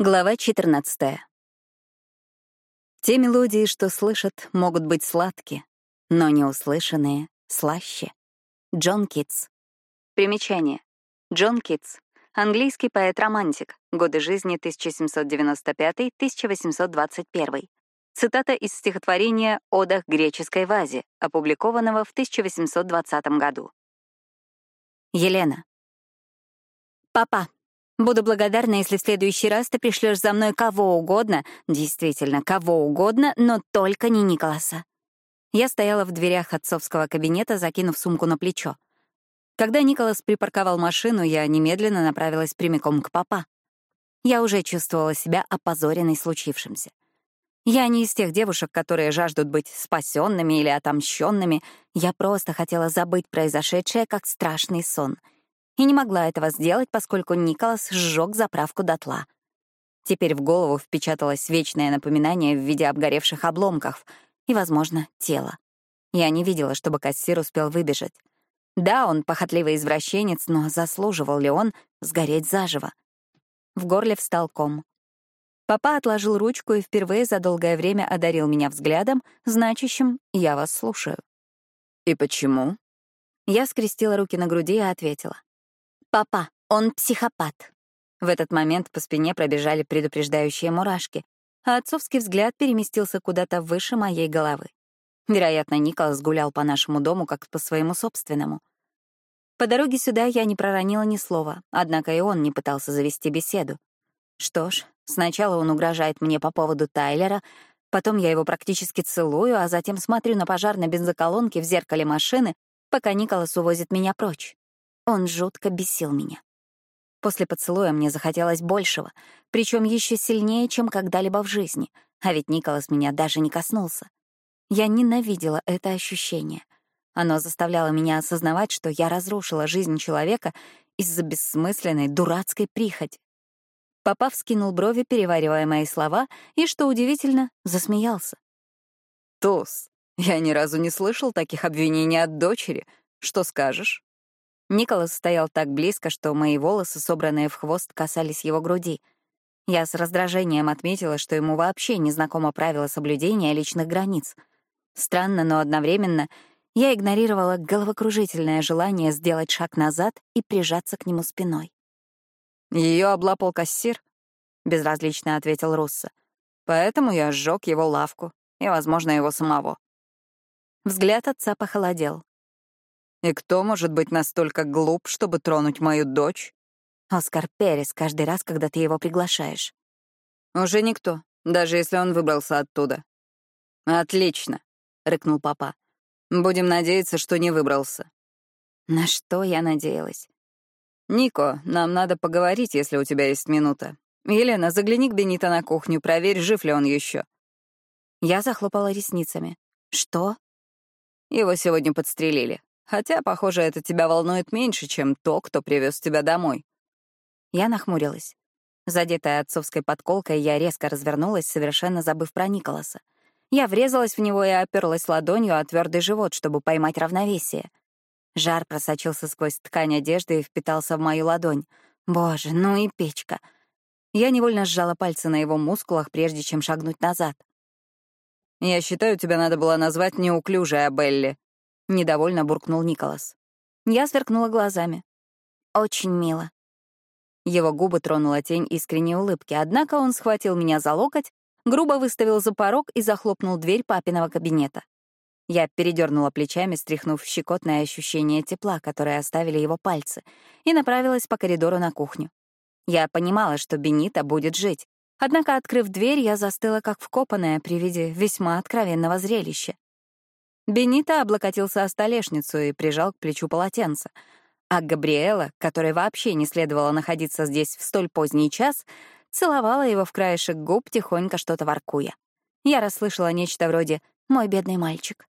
Глава 14. Те мелодии, что слышат, могут быть сладкие, но неуслышанные — слаще. Джон Китс. Примечание. Джон Китс. Английский поэт-романтик. Годы жизни 1795-1821. Цитата из стихотворения «Одах греческой вазе», опубликованного в 1820 году. Елена. «Папа, Буду благодарна, если в следующий раз ты пришлешь за мной кого угодно, действительно, кого угодно, но только не Николаса. Я стояла в дверях отцовского кабинета, закинув сумку на плечо. Когда Николас припарковал машину, я немедленно направилась прямиком к папа. Я уже чувствовала себя опозоренной случившимся. Я не из тех девушек, которые жаждут быть спасенными или отомщенными. Я просто хотела забыть произошедшее как страшный сон — и не могла этого сделать, поскольку Николас сжег заправку дотла. Теперь в голову впечаталось вечное напоминание в виде обгоревших обломков и, возможно, тела. Я не видела, чтобы кассир успел выбежать. Да, он похотливый извращенец, но заслуживал ли он сгореть заживо? В горле встал ком. Папа отложил ручку и впервые за долгое время одарил меня взглядом, значащим «я вас слушаю». «И почему?» Я скрестила руки на груди и ответила. «Папа, он психопат». В этот момент по спине пробежали предупреждающие мурашки, а отцовский взгляд переместился куда-то выше моей головы. Вероятно, Николас гулял по нашему дому как по своему собственному. По дороге сюда я не проронила ни слова, однако и он не пытался завести беседу. Что ж, сначала он угрожает мне по поводу Тайлера, потом я его практически целую, а затем смотрю на пожар на бензоколонке в зеркале машины, пока Николас увозит меня прочь. Он жутко бесил меня. После поцелуя мне захотелось большего, причем еще сильнее, чем когда-либо в жизни, а ведь Николас меня даже не коснулся. Я ненавидела это ощущение. Оно заставляло меня осознавать, что я разрушила жизнь человека из-за бессмысленной, дурацкой прихоти. Папа вскинул брови, переваривая мои слова, и, что удивительно, засмеялся. «Тос, я ни разу не слышал таких обвинений от дочери. Что скажешь?» Николас стоял так близко, что мои волосы, собранные в хвост, касались его груди. Я с раздражением отметила, что ему вообще не знакомо правило соблюдения личных границ. Странно, но одновременно я игнорировала головокружительное желание сделать шаг назад и прижаться к нему спиной. Ее облапал кассир», — безразлично ответил Руссо. «Поэтому я сжег его лавку и, возможно, его самого». Взгляд отца похолодел. И кто может быть настолько глуп, чтобы тронуть мою дочь? Оскар Перес каждый раз, когда ты его приглашаешь. Уже никто, даже если он выбрался оттуда. Отлично, рыкнул папа. Будем надеяться, что не выбрался. На что я надеялась? Нико, нам надо поговорить, если у тебя есть минута. Елена, загляни к Бенита на кухню, проверь, жив ли он еще. Я захлопала ресницами. Что? Его сегодня подстрелили. Хотя, похоже, это тебя волнует меньше, чем то, кто привез тебя домой. Я нахмурилась. Задетая отцовской подколкой, я резко развернулась, совершенно забыв про Николаса. Я врезалась в него и оперлась ладонью о твердый живот, чтобы поймать равновесие. Жар просочился сквозь ткань одежды и впитался в мою ладонь. Боже, ну и печка. Я невольно сжала пальцы на его мускулах, прежде чем шагнуть назад. «Я считаю, тебя надо было назвать неуклюжей, Белли», — недовольно буркнул Николас. Я сверкнула глазами. «Очень мило». Его губы тронула тень искренней улыбки, однако он схватил меня за локоть, грубо выставил за порог и захлопнул дверь папиного кабинета. Я передернула плечами, стряхнув щекотное ощущение тепла, которое оставили его пальцы, и направилась по коридору на кухню. Я понимала, что Бенита будет жить, однако, открыв дверь, я застыла как вкопанная при виде весьма откровенного зрелища. Бенита облокотился о столешницу и прижал к плечу полотенце, а Габриэла, которой вообще не следовало находиться здесь в столь поздний час, целовала его в краешек губ, тихонько что-то воркуя. Я расслышала нечто вроде «мой бедный мальчик».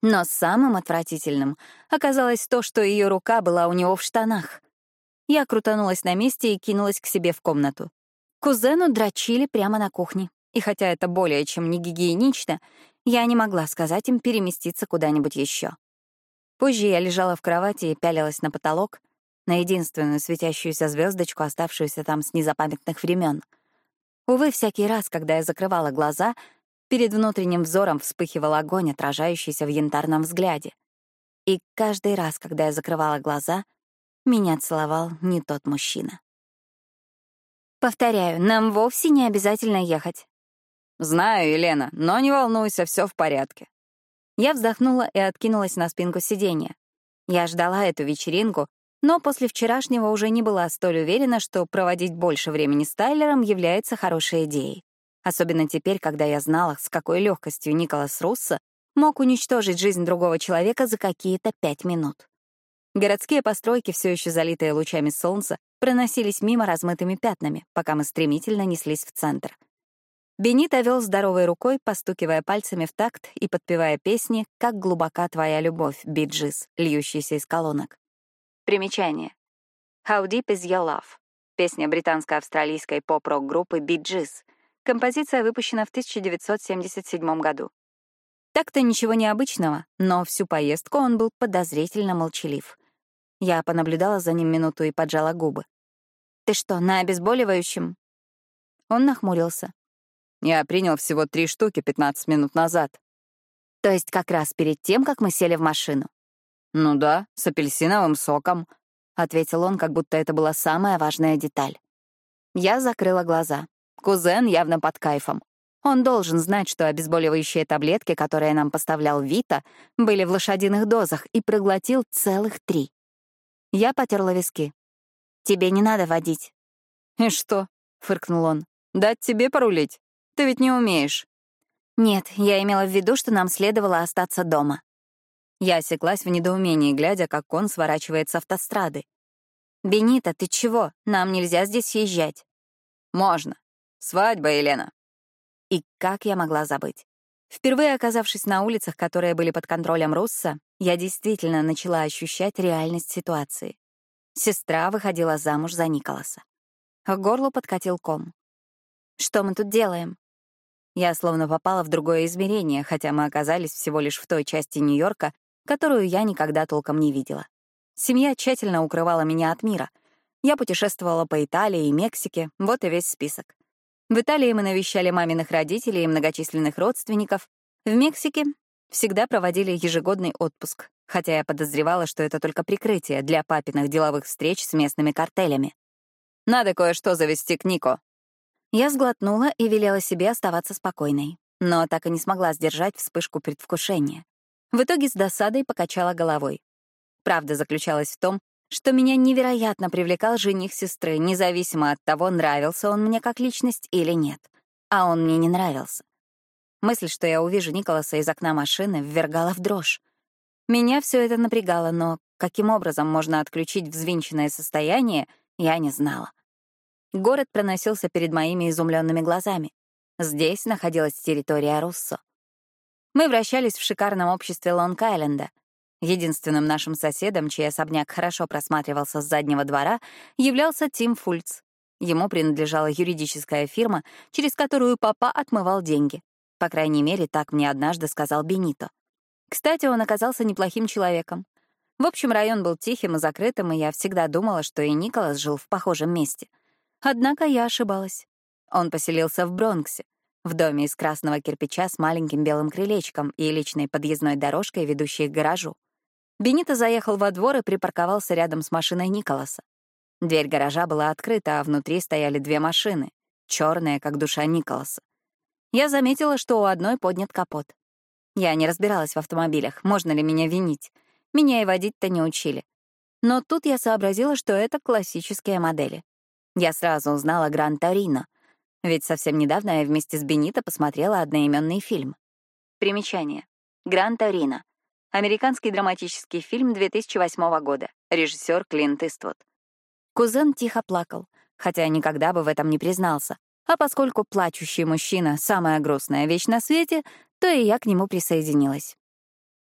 Но самым отвратительным оказалось то, что ее рука была у него в штанах. Я крутанулась на месте и кинулась к себе в комнату. Кузену дрочили прямо на кухне. И хотя это более чем не гигиенично, я не могла сказать им переместиться куда-нибудь еще. Позже я лежала в кровати и пялилась на потолок, на единственную светящуюся звездочку, оставшуюся там с незапамятных времен. Увы, всякий раз, когда я закрывала глаза, перед внутренним взором вспыхивал огонь, отражающийся в янтарном взгляде. И каждый раз, когда я закрывала глаза, меня целовал не тот мужчина. Повторяю, нам вовсе не обязательно ехать. Знаю, Елена, но не волнуйся, все в порядке. Я вздохнула и откинулась на спинку сиденья. Я ждала эту вечеринку, но после вчерашнего уже не была столь уверена, что проводить больше времени с Тайлером является хорошей идеей. Особенно теперь, когда я знала, с какой легкостью Николас Руссо мог уничтожить жизнь другого человека за какие-то пять минут. Городские постройки, все еще залитые лучами солнца, проносились мимо размытыми пятнами, пока мы стремительно неслись в центр. Бенито вел здоровой рукой, постукивая пальцами в такт и подпевая песни «Как глубока твоя любовь», биджис, льющийся из колонок. Примечание. «How deep is your love» — песня британско-австралийской поп-рок группы Bee Gees. Композиция выпущена в 1977 году. Так-то ничего необычного, но всю поездку он был подозрительно молчалив. Я понаблюдала за ним минуту и поджала губы. «Ты что, на обезболивающем?» Он нахмурился. «Я принял всего три штуки 15 минут назад». «То есть как раз перед тем, как мы сели в машину?» «Ну да, с апельсиновым соком», — ответил он, как будто это была самая важная деталь. Я закрыла глаза. Кузен явно под кайфом. Он должен знать, что обезболивающие таблетки, которые нам поставлял Вита, были в лошадиных дозах и проглотил целых три. Я потерла виски. «Тебе не надо водить». «И что?» — фыркнул он. «Дать тебе порулить? Ты ведь не умеешь». «Нет, я имела в виду, что нам следовало остаться дома». Я осеклась в недоумении, глядя, как он сворачивает с автострады. «Бенита, ты чего? Нам нельзя здесь съезжать». «Можно. Свадьба, Елена». И как я могла забыть? Впервые оказавшись на улицах, которые были под контролем Русса, я действительно начала ощущать реальность ситуации. Сестра выходила замуж за Николаса. К горлу подкатил ком. «Что мы тут делаем?» Я словно попала в другое измерение, хотя мы оказались всего лишь в той части Нью-Йорка, которую я никогда толком не видела. Семья тщательно укрывала меня от мира. Я путешествовала по Италии и Мексике, вот и весь список. В Италии мы навещали маминых родителей и многочисленных родственников. В Мексике всегда проводили ежегодный отпуск, хотя я подозревала, что это только прикрытие для папиных деловых встреч с местными картелями. «Надо кое-что завести к Нико». Я сглотнула и велела себе оставаться спокойной, но так и не смогла сдержать вспышку предвкушения. В итоге с досадой покачала головой. Правда заключалась в том, что меня невероятно привлекал жених сестры, независимо от того, нравился он мне как личность или нет. А он мне не нравился. Мысль, что я увижу Николаса из окна машины, ввергала в дрожь. Меня все это напрягало, но каким образом можно отключить взвинченное состояние, я не знала. Город проносился перед моими изумленными глазами. Здесь находилась территория Руссо. Мы вращались в шикарном обществе Лонг-Айленда, Единственным нашим соседом, чей особняк хорошо просматривался с заднего двора, являлся Тим Фульц. Ему принадлежала юридическая фирма, через которую папа отмывал деньги. По крайней мере, так мне однажды сказал Бенито. Кстати, он оказался неплохим человеком. В общем, район был тихим и закрытым, и я всегда думала, что и Николас жил в похожем месте. Однако я ошибалась. Он поселился в Бронксе, в доме из красного кирпича с маленьким белым крылечком и личной подъездной дорожкой, ведущей к гаражу. Бенито заехал во двор и припарковался рядом с машиной Николаса. Дверь гаража была открыта, а внутри стояли две машины, черные, как душа Николаса. Я заметила, что у одной поднят капот. Я не разбиралась в автомобилях, можно ли меня винить. Меня и водить-то не учили. Но тут я сообразила, что это классические модели. Я сразу узнала Гран Торино, ведь совсем недавно я вместе с Бенито посмотрела одноименный фильм. Примечание. Гран Торино Американский драматический фильм 2008 года. Режиссер Клинт Иствуд. Кузен тихо плакал, хотя никогда бы в этом не признался. А поскольку плачущий мужчина — самая грустная вещь на свете, то и я к нему присоединилась.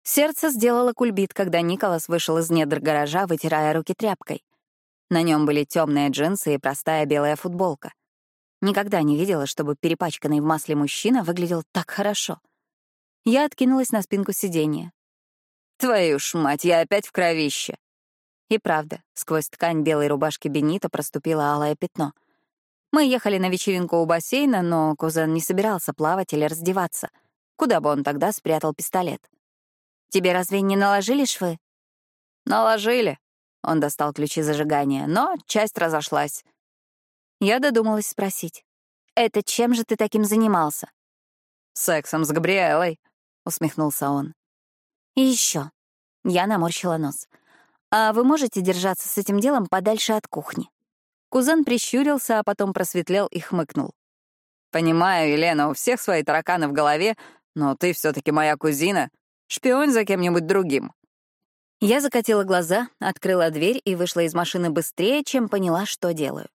Сердце сделало кульбит, когда Николас вышел из недр гаража, вытирая руки тряпкой. На нем были темные джинсы и простая белая футболка. Никогда не видела, чтобы перепачканный в масле мужчина выглядел так хорошо. Я откинулась на спинку сиденья, Твою ж мать, я опять в кровище. И правда, сквозь ткань белой рубашки Бенита проступило алое пятно. Мы ехали на вечеринку у бассейна, но кузен не собирался плавать или раздеваться. Куда бы он тогда спрятал пистолет? «Тебе разве не наложили швы?» «Наложили». Он достал ключи зажигания, но часть разошлась. Я додумалась спросить. «Это чем же ты таким занимался?» «Сексом с Габриэлой», — усмехнулся он. «И еще. Я наморщила нос. «А вы можете держаться с этим делом подальше от кухни?» Кузен прищурился, а потом просветлел и хмыкнул. «Понимаю, Елена, у всех свои тараканы в голове, но ты все таки моя кузина. Шпионь за кем-нибудь другим». Я закатила глаза, открыла дверь и вышла из машины быстрее, чем поняла, что делаю.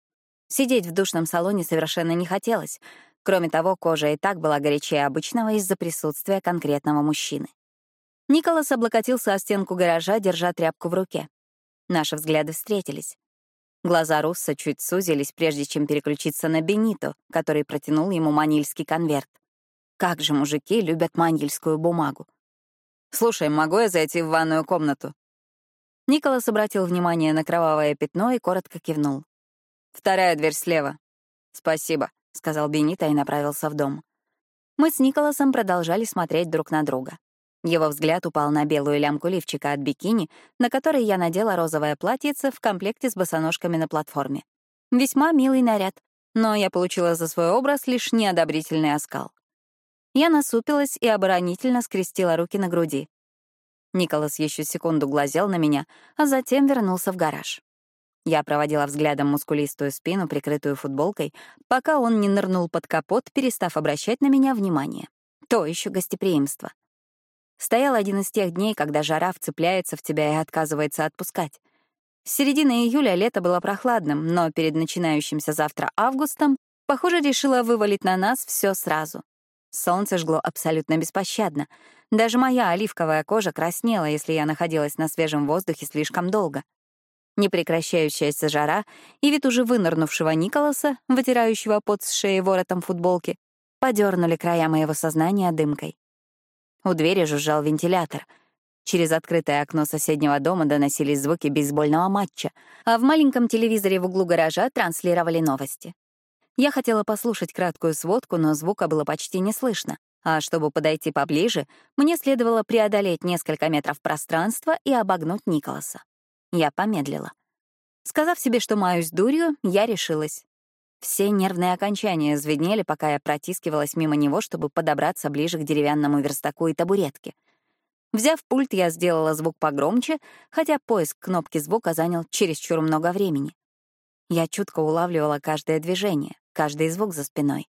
Сидеть в душном салоне совершенно не хотелось. Кроме того, кожа и так была горячее обычного из-за присутствия конкретного мужчины. Николас облокотился о стенку гаража, держа тряпку в руке. Наши взгляды встретились. Глаза Русса чуть сузились, прежде чем переключиться на Бенито, который протянул ему манильский конверт. Как же мужики любят манильскую бумагу. «Слушай, могу я зайти в ванную комнату?» Николас обратил внимание на кровавое пятно и коротко кивнул. «Вторая дверь слева». «Спасибо», — сказал Бенито и направился в дом. Мы с Николасом продолжали смотреть друг на друга. Его взгляд упал на белую лямку лифчика от бикини, на которой я надела розовое платьице в комплекте с босоножками на платформе. Весьма милый наряд, но я получила за свой образ лишь неодобрительный оскал. Я насупилась и оборонительно скрестила руки на груди. Николас еще секунду глазел на меня, а затем вернулся в гараж. Я проводила взглядом мускулистую спину, прикрытую футболкой, пока он не нырнул под капот, перестав обращать на меня внимание. То еще гостеприимство. Стоял один из тех дней, когда жара вцепляется в тебя и отказывается отпускать. С середины июля лето было прохладным, но перед начинающимся завтра августом, похоже, решила вывалить на нас все сразу. Солнце жгло абсолютно беспощадно. Даже моя оливковая кожа краснела, если я находилась на свежем воздухе слишком долго. Непрекращающаяся жара и вид уже вынырнувшего Николаса, вытирающего пот с шеи воротом футболки, подернули края моего сознания дымкой. У двери жужжал вентилятор. Через открытое окно соседнего дома доносились звуки бейсбольного матча, а в маленьком телевизоре в углу гаража транслировали новости. Я хотела послушать краткую сводку, но звука было почти не слышно. А чтобы подойти поближе, мне следовало преодолеть несколько метров пространства и обогнуть Николаса. Я помедлила. Сказав себе, что маюсь дурью, я решилась. Все нервные окончания звенели, пока я протискивалась мимо него, чтобы подобраться ближе к деревянному верстаку и табуретке. Взяв пульт, я сделала звук погромче, хотя поиск кнопки звука занял чересчур много времени. Я чутко улавливала каждое движение, каждый звук за спиной,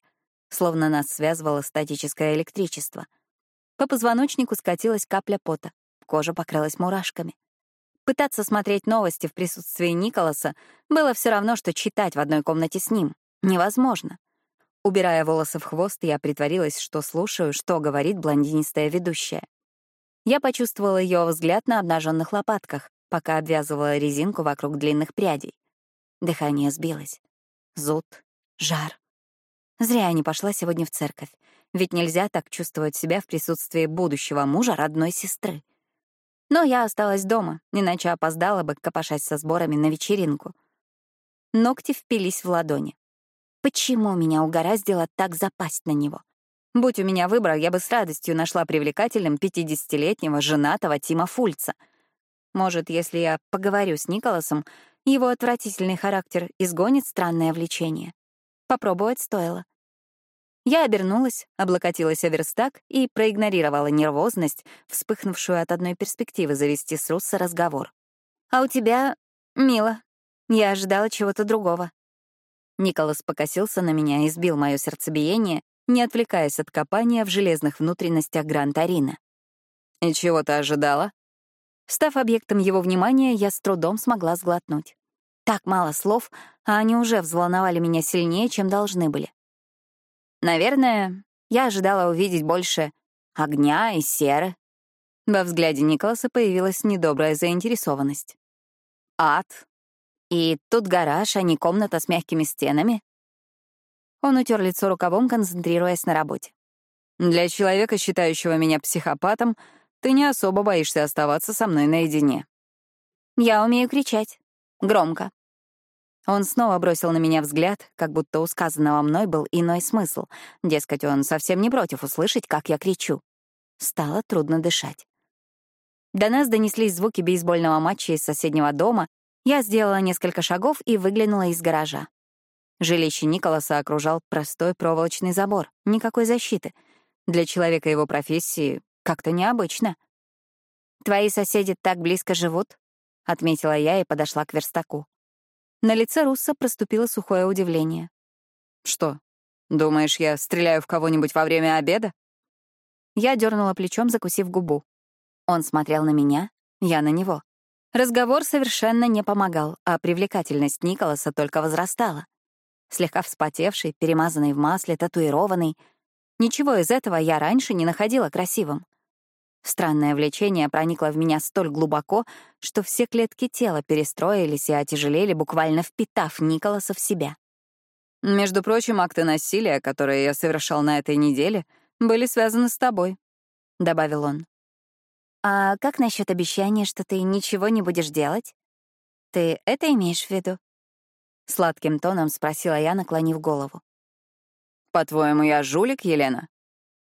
словно нас связывало статическое электричество. По позвоночнику скатилась капля пота, кожа покрылась мурашками. Пытаться смотреть новости в присутствии Николаса было все равно, что читать в одной комнате с ним. Невозможно. Убирая волосы в хвост, я притворилась, что слушаю, что говорит блондинистая ведущая. Я почувствовала ее взгляд на обнаженных лопатках, пока обвязывала резинку вокруг длинных прядей. Дыхание сбилось. Зуд, жар. Зря я не пошла сегодня в церковь, ведь нельзя так чувствовать себя в присутствии будущего мужа родной сестры. Но я осталась дома, иначе опоздала бы, копошась со сборами на вечеринку. Ногти впились в ладони. Почему меня угораздило так запасть на него? Будь у меня выбор, я бы с радостью нашла привлекательным 50-летнего женатого Тима Фульца. Может, если я поговорю с Николасом, его отвратительный характер изгонит странное влечение. Попробовать стоило. Я обернулась, облокотилась о верстак и проигнорировала нервозность, вспыхнувшую от одной перспективы завести с Русса разговор. «А у тебя... мило. Я ожидала чего-то другого». Николас покосился на меня и сбил мое сердцебиение, не отвлекаясь от копания в железных внутренностях Гранд-Арина. «И чего ты ожидала?» Став объектом его внимания, я с трудом смогла сглотнуть. Так мало слов, а они уже взволновали меня сильнее, чем должны были. Наверное, я ожидала увидеть больше огня и серы. Во взгляде Николаса появилась недобрая заинтересованность. Ад, и тут гараж, а не комната с мягкими стенами. Он утер лицо рукавом, концентрируясь на работе. «Для человека, считающего меня психопатом, ты не особо боишься оставаться со мной наедине». «Я умею кричать. Громко». Он снова бросил на меня взгляд, как будто у сказанного мной был иной смысл. Дескать, он совсем не против услышать, как я кричу. Стало трудно дышать. До нас донеслись звуки бейсбольного матча из соседнего дома. Я сделала несколько шагов и выглянула из гаража. Жилище Николаса окружал простой проволочный забор, никакой защиты. Для человека его профессии как-то необычно. «Твои соседи так близко живут?» — отметила я и подошла к верстаку. На лице Русса проступило сухое удивление. «Что, думаешь, я стреляю в кого-нибудь во время обеда?» Я дернула плечом, закусив губу. Он смотрел на меня, я на него. Разговор совершенно не помогал, а привлекательность Николаса только возрастала. Слегка вспотевший, перемазанный в масле, татуированный. Ничего из этого я раньше не находила красивым. Странное влечение проникло в меня столь глубоко, что все клетки тела перестроились и отяжелели, буквально впитав Николаса в себя. «Между прочим, акты насилия, которые я совершал на этой неделе, были связаны с тобой», — добавил он. «А как насчет обещания, что ты ничего не будешь делать? Ты это имеешь в виду?» Сладким тоном спросила я, наклонив голову. «По-твоему, я жулик, Елена?»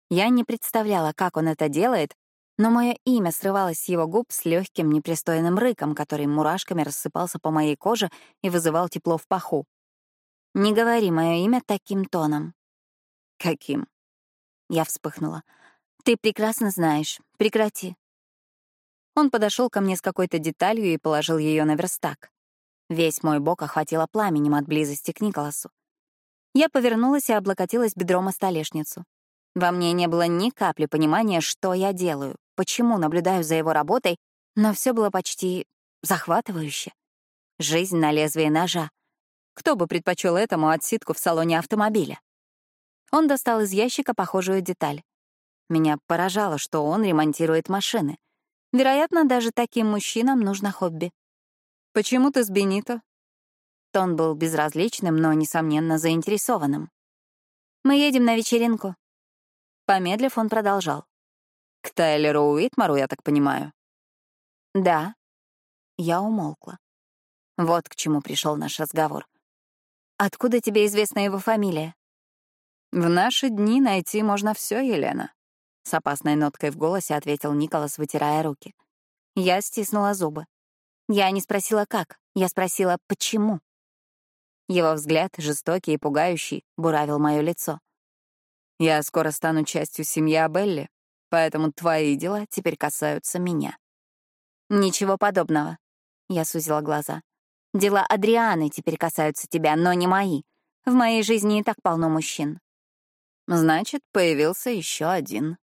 Я не представляла, как он это делает, но мое имя срывалось с его губ с легким непристойным рыком, который мурашками рассыпался по моей коже и вызывал тепло в паху. «Не говори мое имя таким тоном». «Каким?» Я вспыхнула. «Ты прекрасно знаешь. Прекрати». Он подошел ко мне с какой-то деталью и положил ее на верстак. Весь мой бок охватило пламенем от близости к Николасу. Я повернулась и облокотилась бедром о столешницу. Во мне не было ни капли понимания, что я делаю почему наблюдаю за его работой, но все было почти захватывающе. Жизнь на лезвие ножа. Кто бы предпочел этому отсидку в салоне автомобиля? Он достал из ящика похожую деталь. Меня поражало, что он ремонтирует машины. Вероятно, даже таким мужчинам нужно хобби. «Почему ты с Бенито?» Тон был безразличным, но, несомненно, заинтересованным. «Мы едем на вечеринку». Помедлив, он продолжал. К Тайлеру Уитмару, я так понимаю? Да. Я умолкла. Вот к чему пришел наш разговор. Откуда тебе известна его фамилия? В наши дни найти можно все, Елена. С опасной ноткой в голосе ответил Николас, вытирая руки. Я стиснула зубы. Я не спросила, как. Я спросила, почему. Его взгляд, жестокий и пугающий, буравил мое лицо. «Я скоро стану частью семьи Абелли поэтому твои дела теперь касаются меня». «Ничего подобного», — я сузила глаза. «Дела Адрианы теперь касаются тебя, но не мои. В моей жизни и так полно мужчин». «Значит, появился еще один».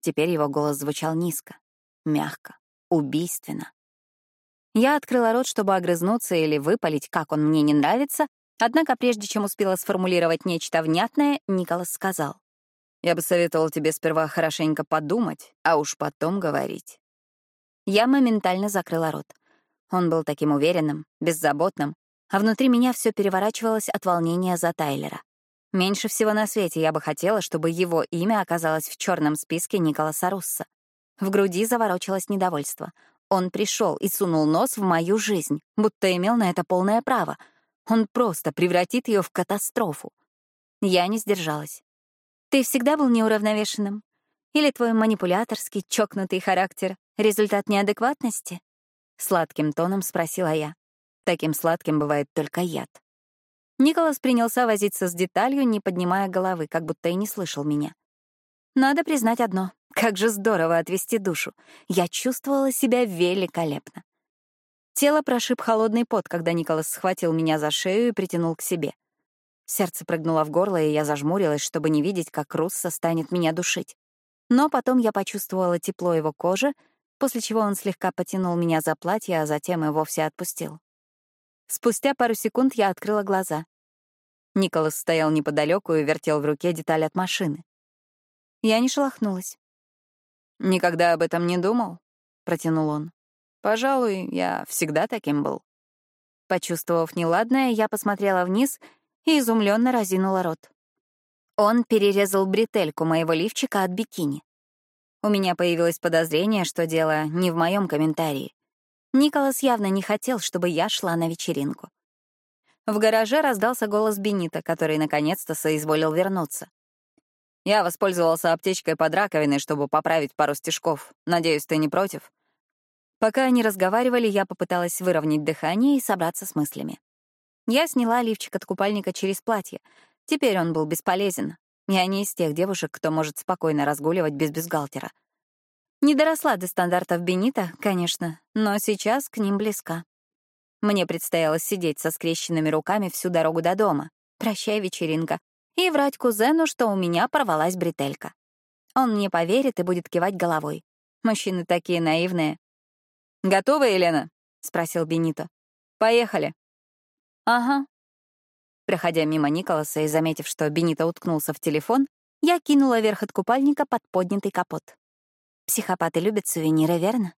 Теперь его голос звучал низко, мягко, убийственно. Я открыла рот, чтобы огрызнуться или выпалить, как он мне не нравится, однако прежде чем успела сформулировать нечто внятное, Николас сказал. Я бы советовал тебе сперва хорошенько подумать, а уж потом говорить. Я моментально закрыла рот. Он был таким уверенным, беззаботным, а внутри меня все переворачивалось от волнения за Тайлера. Меньше всего на свете я бы хотела, чтобы его имя оказалось в черном списке Николаса Русса. В груди заворочилось недовольство. Он пришел и сунул нос в мою жизнь, будто имел на это полное право. Он просто превратит ее в катастрофу. Я не сдержалась. Ты всегда был неуравновешенным? Или твой манипуляторский, чокнутый характер — результат неадекватности? Сладким тоном спросила я. Таким сладким бывает только яд. Николас принялся возиться с деталью, не поднимая головы, как будто и не слышал меня. Надо признать одно. Как же здорово отвести душу. Я чувствовала себя великолепно. Тело прошиб холодный пот, когда Николас схватил меня за шею и притянул к себе. Сердце прыгнуло в горло, и я зажмурилась, чтобы не видеть, как Русса станет меня душить. Но потом я почувствовала тепло его кожи, после чего он слегка потянул меня за платье, а затем и вовсе отпустил. Спустя пару секунд я открыла глаза. Николас стоял неподалеку и вертел в руке деталь от машины. Я не шелохнулась. «Никогда об этом не думал», — протянул он. «Пожалуй, я всегда таким был». Почувствовав неладное, я посмотрела вниз — и изумленно разинула рот. Он перерезал бретельку моего лифчика от бикини. У меня появилось подозрение, что дело не в моем комментарии. Николас явно не хотел, чтобы я шла на вечеринку. В гараже раздался голос Бенита, который наконец-то соизволил вернуться. «Я воспользовался аптечкой под раковиной, чтобы поправить пару стежков. Надеюсь, ты не против?» Пока они разговаривали, я попыталась выровнять дыхание и собраться с мыслями. Я сняла лифчик от купальника через платье. Теперь он был бесполезен. Я не из тех девушек, кто может спокойно разгуливать без бюстгальтера. Не доросла до стандартов Бенита, конечно, но сейчас к ним близка. Мне предстояло сидеть со скрещенными руками всю дорогу до дома. Прощай, вечеринка. И врать кузену, что у меня порвалась бретелька. Он мне поверит и будет кивать головой. Мужчины такие наивные. «Готова, Елена?» — спросил Бенито. «Поехали». «Ага». Проходя мимо Николаса и заметив, что Бенито уткнулся в телефон, я кинула верх от купальника под поднятый капот. Психопаты любят сувениры, верно?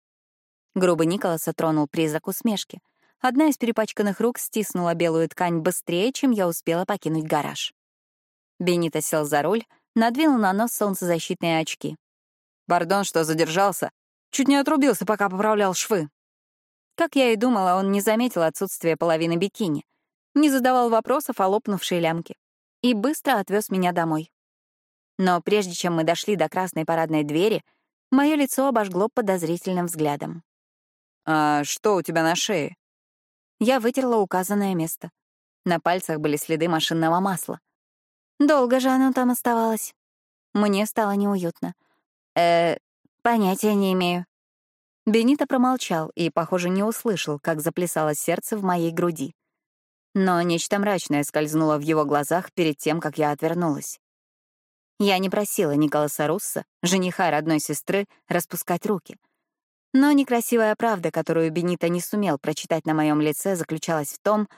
Грубый Николаса тронул призрак усмешки. Одна из перепачканных рук стиснула белую ткань быстрее, чем я успела покинуть гараж. Бенито сел за руль, надвинул на нос солнцезащитные очки. «Пардон, что задержался. Чуть не отрубился, пока поправлял швы. Как я и думала, он не заметил отсутствие половины бикини, не задавал вопросов о лопнувшей лямке и быстро отвез меня домой. Но прежде чем мы дошли до красной парадной двери, мое лицо обожгло подозрительным взглядом. «А что у тебя на шее?» Я вытерла указанное место. На пальцах были следы машинного масла. Долго же оно там оставалось. Мне стало неуютно. Э, Понятия не имею. Бенито промолчал и, похоже, не услышал, как заплясало сердце в моей груди. Но нечто мрачное скользнуло в его глазах перед тем, как я отвернулась. Я не просила Николаса Русса, жениха родной сестры, распускать руки. Но некрасивая правда, которую Бенито не сумел прочитать на моем лице, заключалась в том,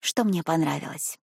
что мне понравилось.